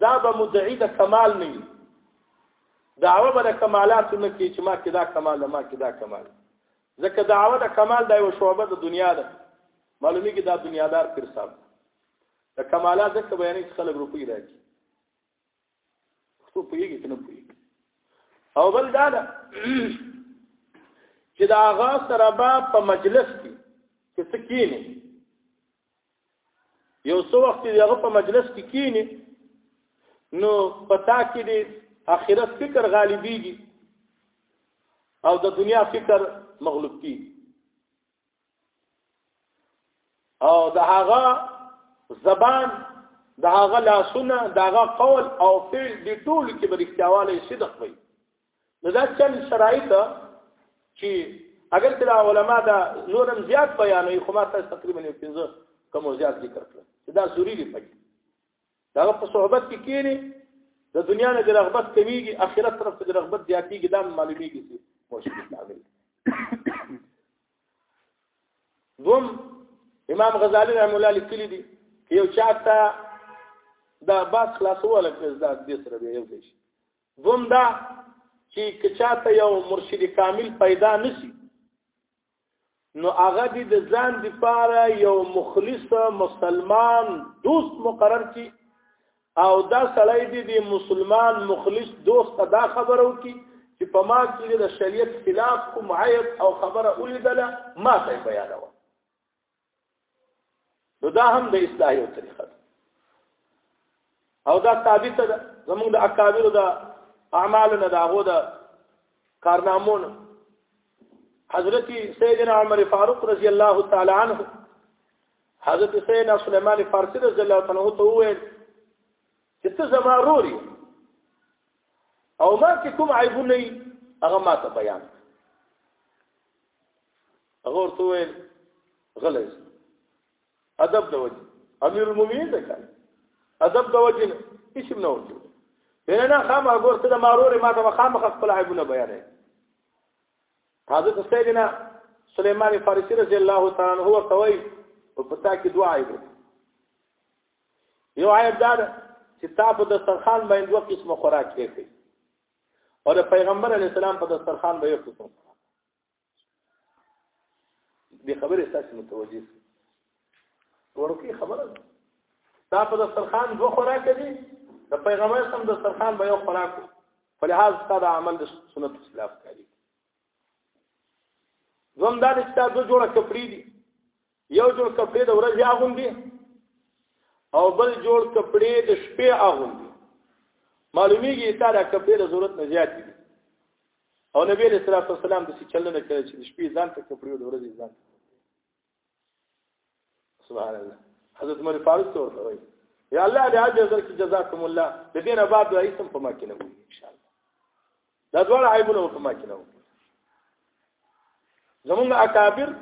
Speaker 1: دا به مدعی د کمال نه وي دعوه به د کمالات نه کوي چې ما کې دا کمال ما کې دا کمال ځکه دعوه د کمال د یو شعبه د دنیا ده معلومی کې دا دنیادار پیر صاحب د کمالات ځکه بیانې خلک روپی راځي خو پیږي کنه پیږي او بل دا ده چې دا هغه سره په مجلس کې چې سکینه یو څو وخت دی هغه په مجلس کې کینی نو پتا کې دی اخرت فکر غالبيږي او د دنیا فکر مغلوب کیږي او د هغه زبان د هغه لاسونه د هغه قول او فعل د ټول کې برښتیاواله صدق وي نو دا چل شرایط چې اگر چې دا علما دا نورم زیات بیانوي خو ما تاسو تقریبا یو پنځه کوم زیات ذکر کړل چې دا ضروری دی پکې دا په صحبت کې کېنی د دنیا نه د رغبت کمیږي اخرت طرف ته د رغبت زیاتیږي دا معلومیږي چې مشکل لامل دوم امام غزالی رحم الله لیکلی دی یو چاته دا باس خلاصول کړه دا د سره یو ځای دوم دا چې کچاته یو مرشد کامل پیدا نسی نو هغه د ځان د پاره یو مخلص مسلمان دوست مقرر کی او دا سړی دی د مسلمان مخلص دوست دا خبرو کی چې په ما کې د شریعت خلاف کوم عیب او خبره ولیدله ما ته بیانوه نو دا هم د اصلاح یو طریقه ده او دا ثابت ده زمونږ د اکابر د اعمالو نه داغو د کارنامو نه حضرت سیدنا عمر فاروق رضی الله تعالی عنه حضرت سیدنا سلیمان فارسی رضی الله تعالی عنه ته وویل چې ته زما روري او ما کې کوم عیبونه هغه ما ته بیان هغه ورته وویل غلی سه ادب د وجې امیر المؤمنین ده کړه ادب د وجې نه هیڅ نه ورته ویل نه خامه ګور ته د مارورې ما ته خامه خپل عیبونه بیانې حضرت سیدنا سليمان فارسي رضی الله تعالی عنہ ورته وایي په پتا کې دوه عیب یو عیب دا چې تا په دسترخوان باندې دوه قسمه خوراک کړی او د پیغمبر علی السلام په دسترخوان به یو قسم دې خبرې تاسو متوجه شئ ورکی خبره دا په دسترخوان دوه خوراک دي د پیغمبر سم دسترخوان به یو خوراک فلهاز تا دا عمل د سنت خلاف کوي زم دا د کتاب دوه جوړه کپړې دي یو جوړ کپڑے د ورځې اغوندي او بل جوړ کپڑے د شپې اغوندي معلومیږي تا دا کپڑے له ضرورت نه زیات دي او نبی علیہ الصلوۃ والسلام د چلنه کړی چې د شپې ځان ته کپڑے د ورځې ځان سبحان الله حضرت عمر فاروق ته ورته وایي یا الله دې اجر درکړي جزاکم الله د دې نه بعد د ایسم په ما کې نه وي ان شاء الله دا ډول عیبونه په ما کې نه وو زمونږ اکابر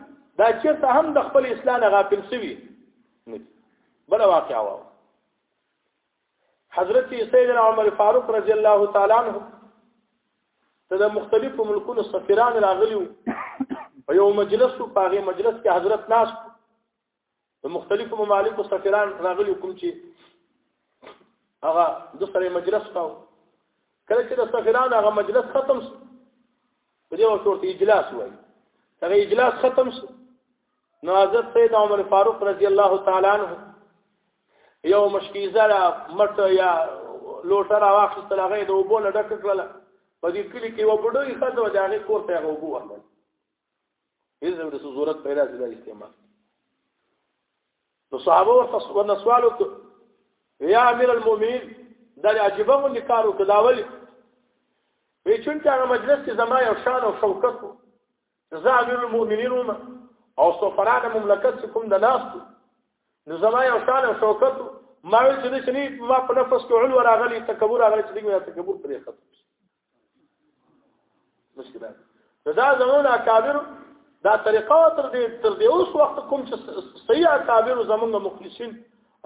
Speaker 1: دا چیرته هم د خپل اسلام غافل شوی نه بل واقعا و حضرت سیدنا عمر فاروق رضی الله تعالی عنہ ته د مختلفو ملکونو سفیران راغلیو په یو مجلس په هغه مجلس کې حضرت ناس د مختلفو ممالکو سفیران راغلي کوم چې هغه د سره مجلس کاو کله چې د سفیران هغه مجلس ختم شو په دې وخت ورته اجلاس وایي هغه اجلاس ختم شو نو حضرت سید عمر فاروق رضی الله تعالی عنہ یو مشکیزه را مټ یا لوټه را واخیستل هغه د وبو نه ډک کړل په دې کلی کې و بډوي خدای د هغه کور ته هغه وبو ورکړ اذن د ضرورت پیدا شي د استعمال نو صحابه ورته ورنه سوال وکړ یا امیر المؤمنین دا عجیبه مو نکارو کداول وی چون چې هغه مجلس کې زما یو شان او شوکت وو زه امیر المؤمنین وم او سفران مملکت کوم د ناس نو زما یو شان او شوکت ما ویل چې نشنی ما په نفس کې علو راغلی تکبر راغلی چې دغه تکبر پرې ختم مشکلات دا زمون اکابر دا طریقه تر دې تر دې اوس وخت کوم چې صحیح اکابر زمون مخلصین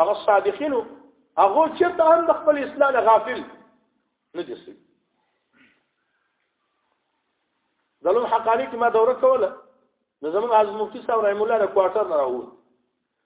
Speaker 1: هغه صادقین هغه چې ته هم خپل اسلام غافل نه دي سي دلون حقانی کې ما دوره کوله نو زمون از مفتی صاحب رحم الله له کوارټر نه راووت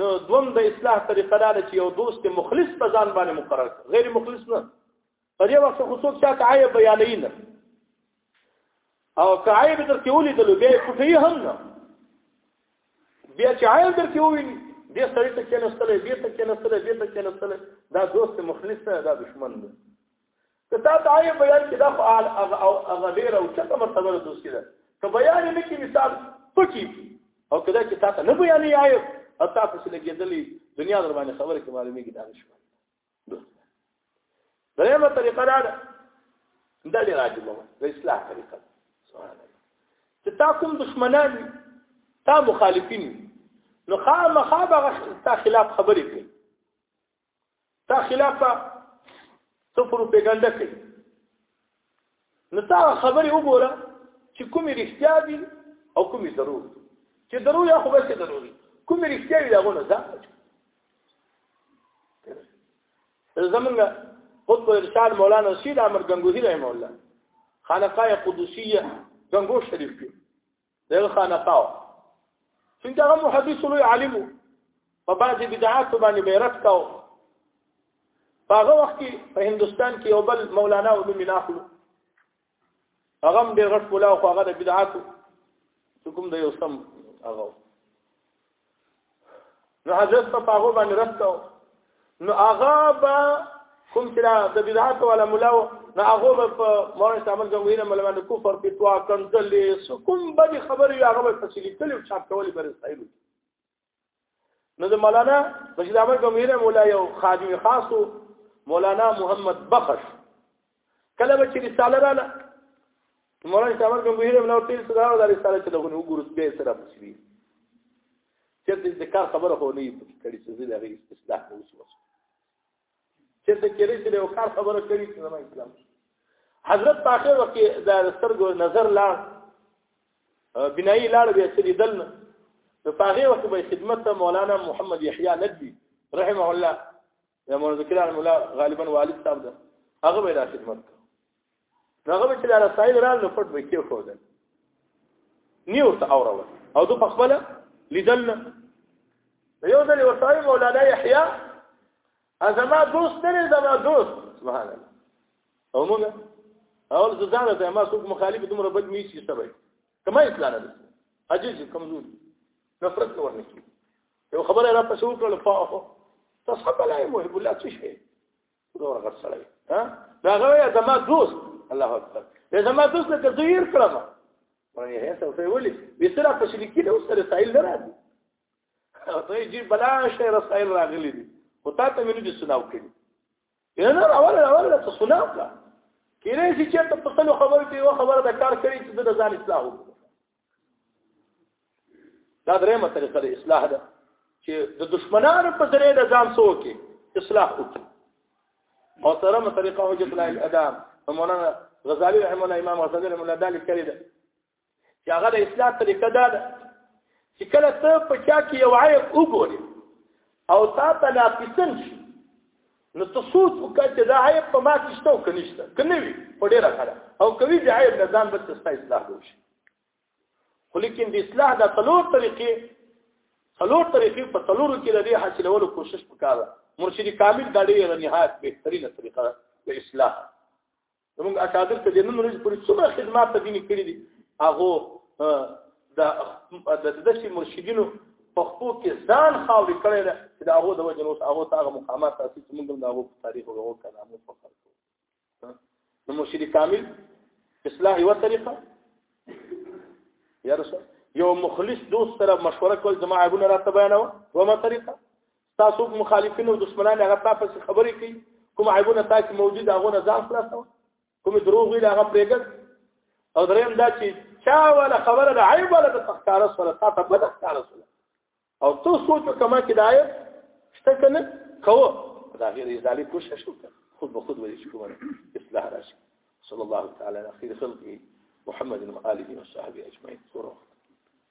Speaker 1: نو دوم د اصلاح طریقه دا چې یو دوست مخلص په ځان باندې مقرر غیر مخلص نه په دې وخت خو څوک چاته عیب بیانوي نه او که عیب درته ولیدل بیا کوټي هم نه بیا چې عیب درته وویني دې سړی ته کېنستلې دې ته کېنستلې دې ته کېنستلې دا دوست مخلص نه دا دشمن دی که تا ته آیه بیان کې دا خو هغه ډېره اوچته مرتبه ده دوستي ده که بیان یې نه کړي مثال پټي او که دا چې تا ته نه بیانې آیه او تا پسې لګېدلې دنیا در باندې خبره کې معلومېږي دا نه شو درېیمه طریقه دا ده دا ډېره عجیبه وه د اصلاح طریقه سبحان الله چې تا کوم دشمنان تا مخالفین نو خامخا به تا خلاف خبرې کوي تا خلاف ته پروپاګاندا کوي نو تا خبرې وګوره چې کومې رښتیا دي او کومې ضرور دي چې درو یا خو بس درو دي کومې رښتیا دي هغه نه ځه زمونږ قطب ارشاد مولانا سید عمر گنگوهی رحم الله خانقاه قدسیه گنگو شریف کې دغه خانقاو څنګه هغه محدث لوی عالم په بعضي بدعات باندې بیرت کاو په هغه وخت کې په هندستان کې یو بل مولانا او نوم ناخلو هغه هم ډېر غټ کولا خو هغه د بدعاتو کوم د یو سم هغه نو حضرت په هغه باندې رسو نو هغه به کوم چې دا د بدعات ولا مولا نو هغه به په مورې تعامل کوي نه مله باندې کفر فتوا کنځلې کوم به خبرې هغه به تفصیلي کلی او چاپ کولې پر سایلو نو د مولانا بشیر احمد کومینه مولا یو خادم خاصو مولانا محمد بخش کله به چې رساله رااله مولانا شامل کوم ویره نو تیر صدا او د رساله چې لغونه وګورو به سره پوښوي چې د ذکر خبره خو نه کړي چې زه لغی اصلاح نه وسو چې څه کېږي چې یو کار خبره کوي چې زما اسلام حضرت پاخه وکي د سترګو نظر لا بنای لاړ به سړي دل نو پاخه وکي به خدمت مولانا محمد یحیی ندی رحمه الله یا مولانا ذکر الله مولا غالبا والد صاحب ده هغه به دا خدمت کوي هغه به چې دا رسایل رال نو پټ به کې خو ده نیو ته اوروه او دو په خپل لیدل یو ځل ورته مولانا یحیی ازما دوست نه زما دوست سبحان الله او موږ اول ځان ته ما څوک مخالف دومره بد می شي سبا کما اسلام ده عجز کمزور نفرت ورنه کی یو خبره را پسې وکړل فاهو تاسو خپل یې محب الله څه شي نور غټ سړی ها دا غویا زما دوست الله اکبر دا زما دوست ته زویر کړم باندې هه څه وی ولي وسره پسې لیکي نو سره سایل نه راځي او ته جی بلا شي رسایل راغلي دي او تا ته ویل دي سناو کړي یې نه راول راول ته سناو کا کله چې ته په خپل خبرو کې یو خبره د کار کړی چې د ځان اصلاح وکړي دا درېمه طریقه د اصلاح ده چې د دشمنانو په ذریعه د ځان سو کې اصلاح وکړي او سره طریقه حجت الله الادم مولانا غزالی رحمه الله امام غزالی رحمه الله دالک کړی ده چې هغه د اصلاح طریقه ده چې کله ته په چا کې یو عیب وګوري او تا ته ناقصن شي نو ته سوچ وکړه چې دا عیب په ما کې شته او که نشته که نه وي خو ډېره ښه ده او که وي د عیب نه ځان بچ ستا اصلاح به وشي خو لیکن د اصلاح دا څلور طریقې څلور طریقې په څلورو کې د دې حاصلولو کوشش وکړه مرشد کامل دا ډېره نهایت بهترینه طریقه ده د اصلاح زموږ اکابر ته د نن ورځې پورې څومره خدمات ته دیني کړی دي هغه د د دشي مرشدینو په خپل کې ځان خاورې کړی ده چې دا هغه د وجه نو هغه تاغه مقامات تاسو چې موږ د هغه په تاریخ او هغه کلامو په خپل نو مرشد کامل اصلاح یو طریقه یا رسول یو مخلص دوست سره مشوره کول جماعه ابن راته بیانوه ومه طریقه تاسو مخالفین او دشمنان هغه تاسو څخه خبرې کوي کوم عیبونه تاسو موجود هغه نه ځان خلاصو کوم دروغ ویل هغه پرېګل او دریم دا چې چا ولا خبره د عیب ولا د تخکار سره تاسو په تخکار سره او تو سوچ کما کې د عیب شته کنه کوو دا غیر ازاله کوشش وکړه خود به خود ولې کومه اصلاح راشي صلى الله تعالى على خير خلقه محمد وآله وصحبه أجمعين